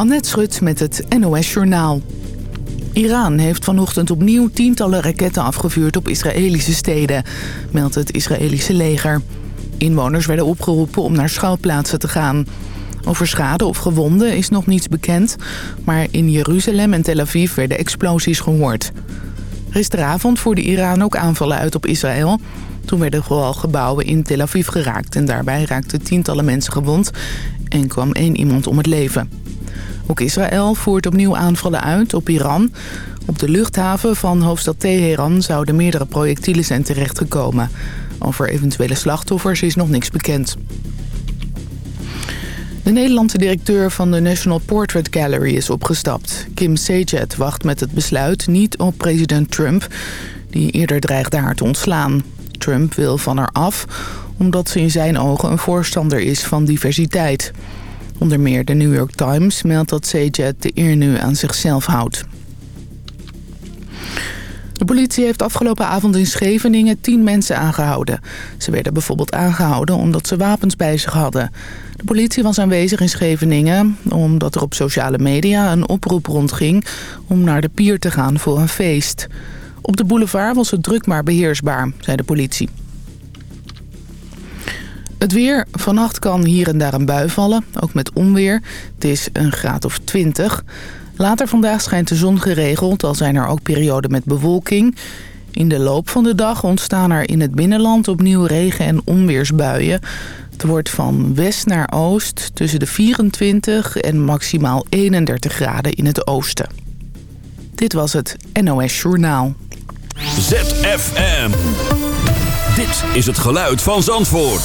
Annette Schut met het NOS Journaal. Iran heeft vanochtend opnieuw tientallen raketten afgevuurd op Israëlische steden, meldt het Israëlische leger. Inwoners werden opgeroepen om naar schuilplaatsen te gaan. Over schade of gewonden is nog niets bekend, maar in Jeruzalem en Tel Aviv werden explosies gehoord. Gisteravond voerde Iran ook aanvallen uit op Israël. Toen werden vooral gebouwen in Tel Aviv geraakt en daarbij raakten tientallen mensen gewond en kwam één iemand om het leven. Ook Israël voert opnieuw aanvallen uit op Iran. Op de luchthaven van hoofdstad Teheran zouden meerdere projectielen zijn terechtgekomen. Over eventuele slachtoffers is nog niks bekend. De Nederlandse directeur van de National Portrait Gallery is opgestapt. Kim Sejet wacht met het besluit niet op president Trump... die eerder dreigde haar te ontslaan. Trump wil van haar af omdat ze in zijn ogen een voorstander is van diversiteit... Onder meer de New York Times meldt dat Sejet de eer nu aan zichzelf houdt. De politie heeft afgelopen avond in Scheveningen tien mensen aangehouden. Ze werden bijvoorbeeld aangehouden omdat ze wapens bij zich hadden. De politie was aanwezig in Scheveningen omdat er op sociale media een oproep rondging om naar de pier te gaan voor een feest. Op de boulevard was het druk maar beheersbaar, zei de politie. Het weer. Vannacht kan hier en daar een bui vallen, ook met onweer. Het is een graad of 20. Later vandaag schijnt de zon geregeld, al zijn er ook perioden met bewolking. In de loop van de dag ontstaan er in het binnenland opnieuw regen- en onweersbuien. Het wordt van west naar oost tussen de 24 en maximaal 31 graden in het oosten. Dit was het NOS Journaal. ZFM. Dit is het geluid van Zandvoort.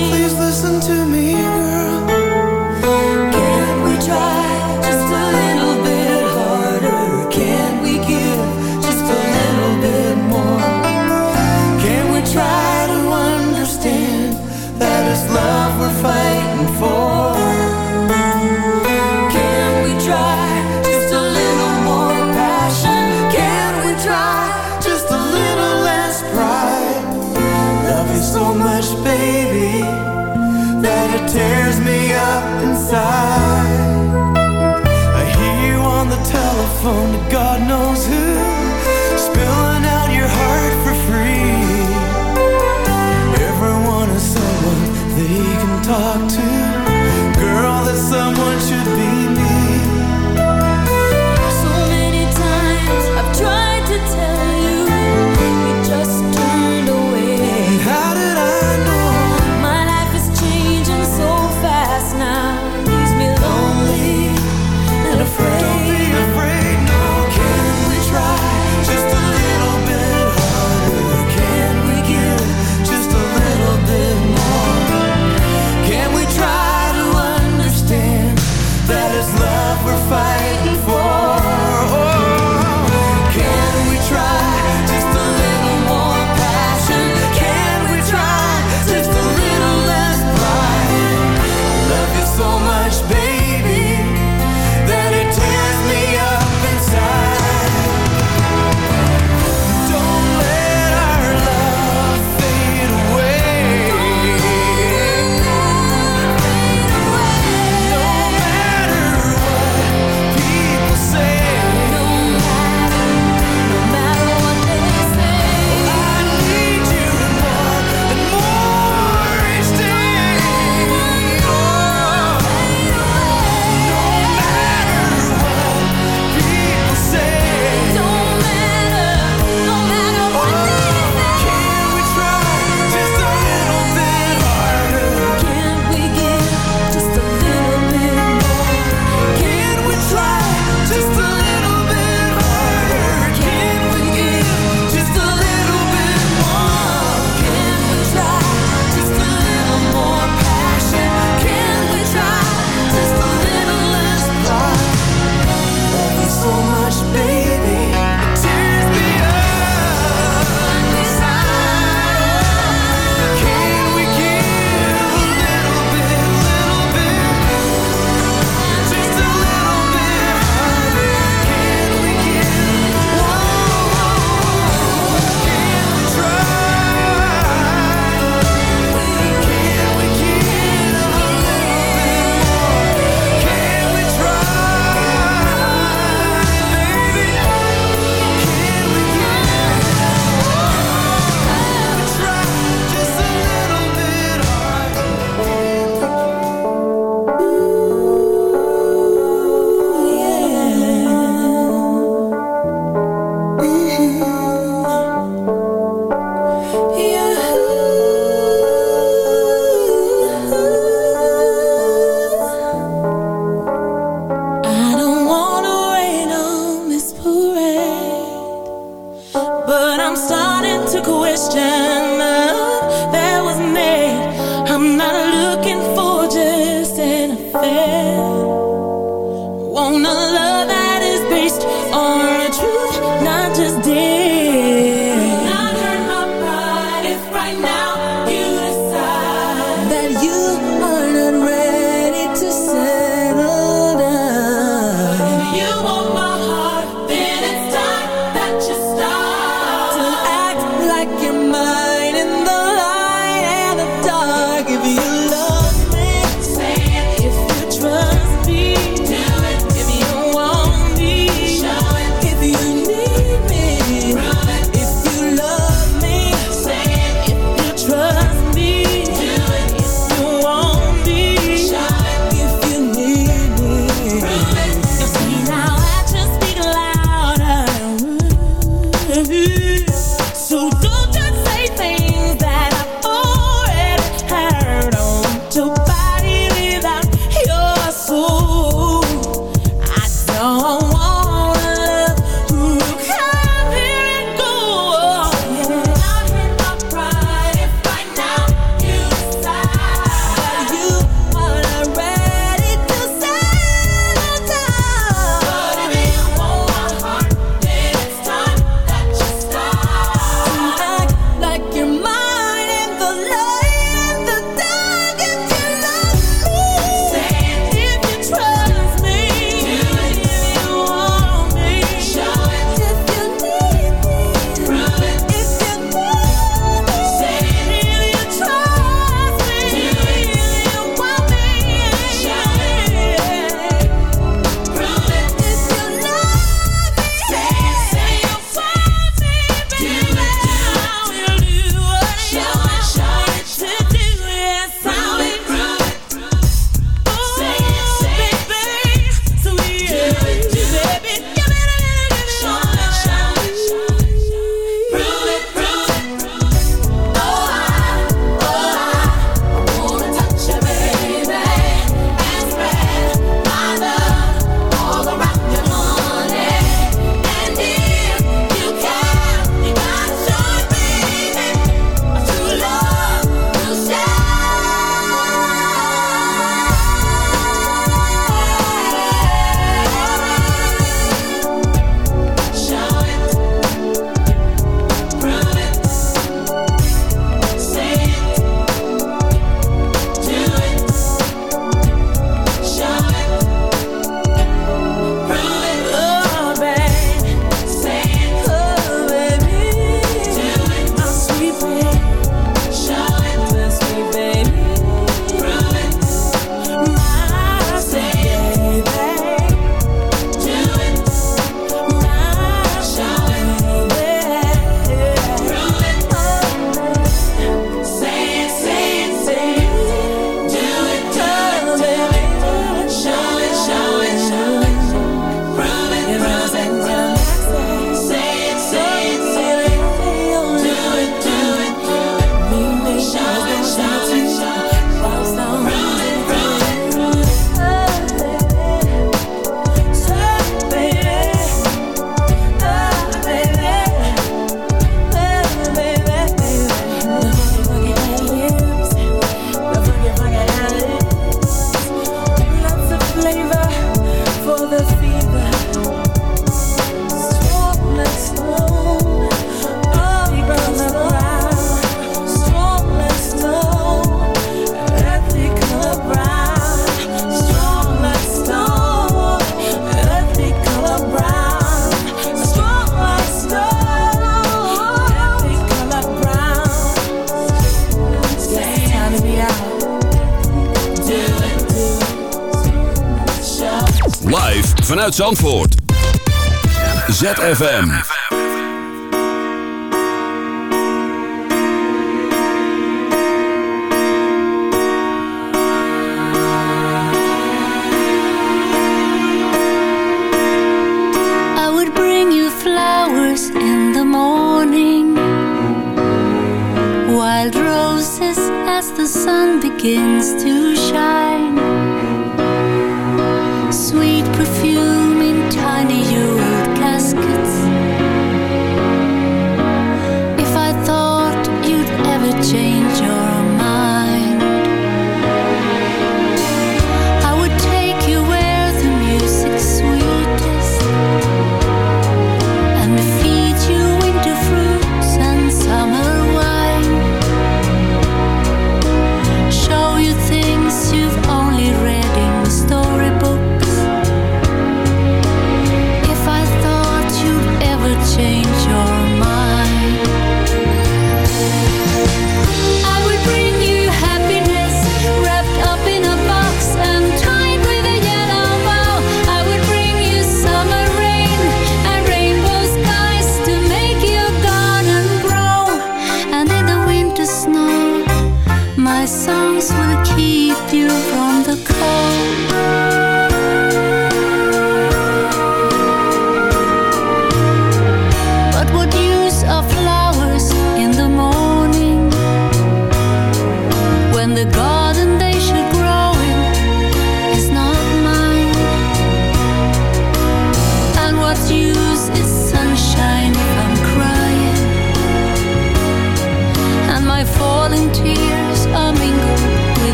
Zandvoort. ZFM.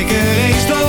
ik er eens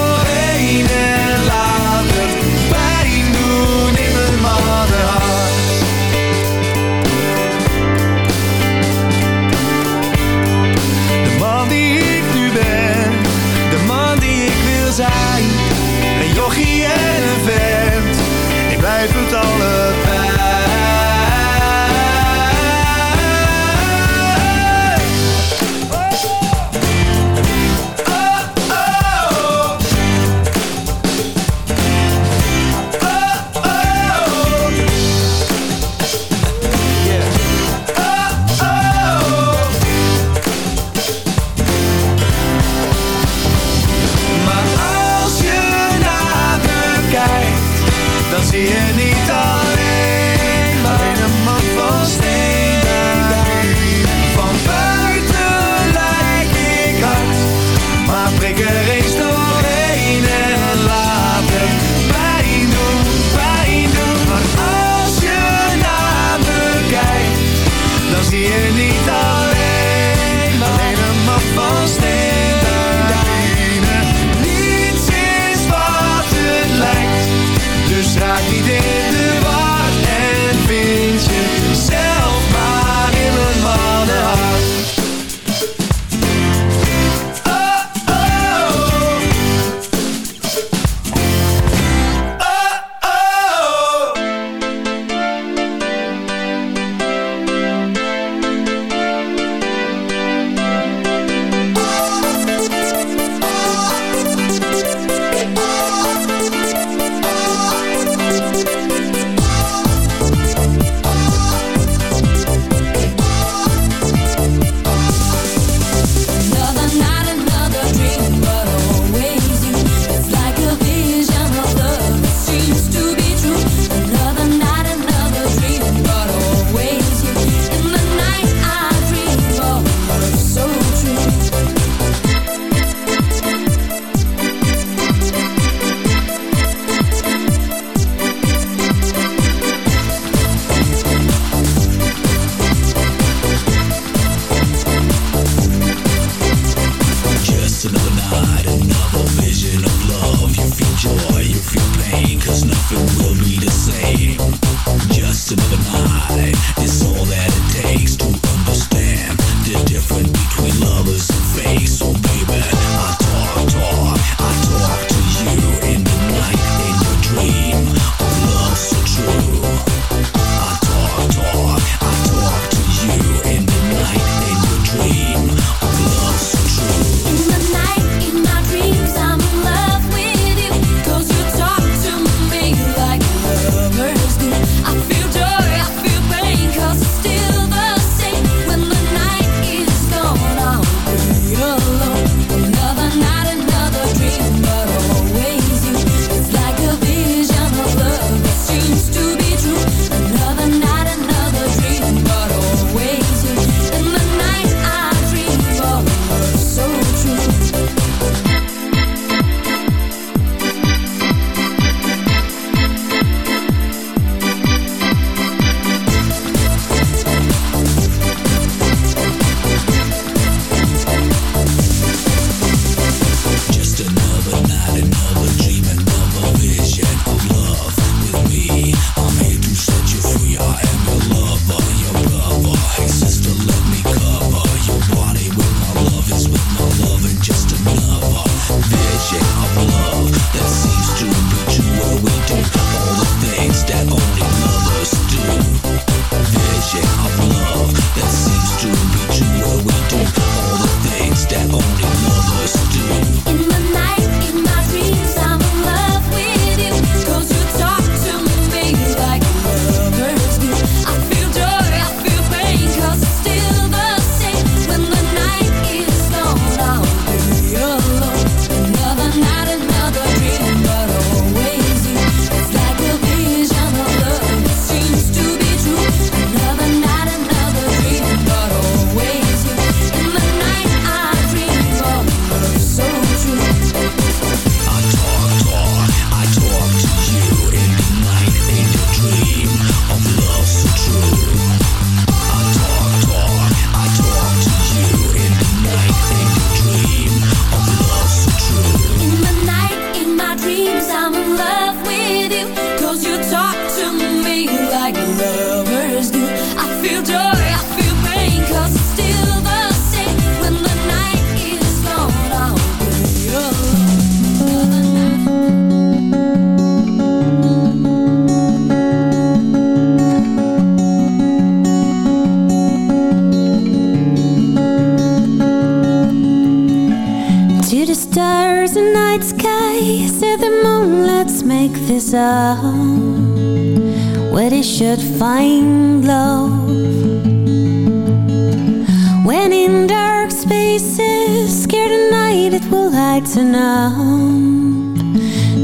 in dark spaces Scared at night it will lighten up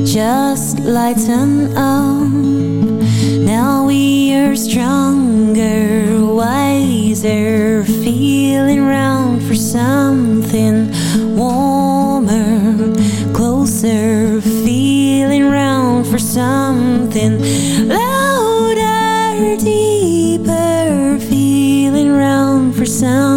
Just lighten up. Now we are stronger, wiser Feeling round for something warmer Closer, feeling round for something Louder, deeper, feeling round for something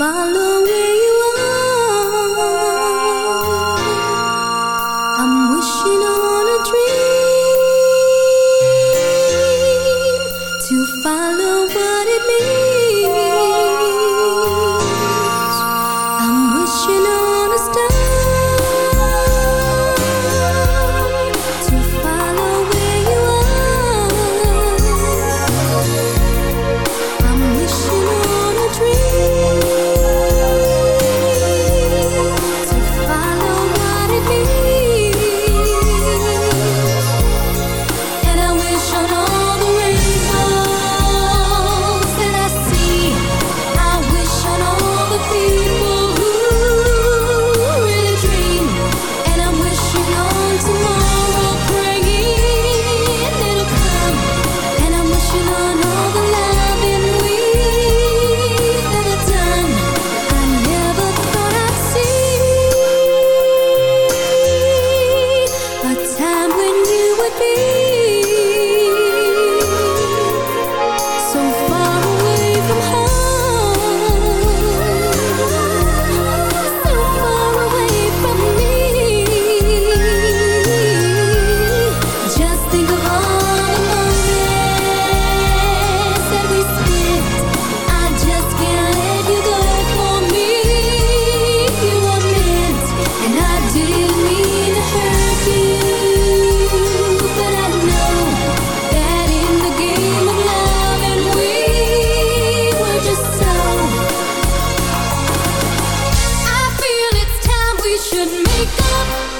马路。wake up.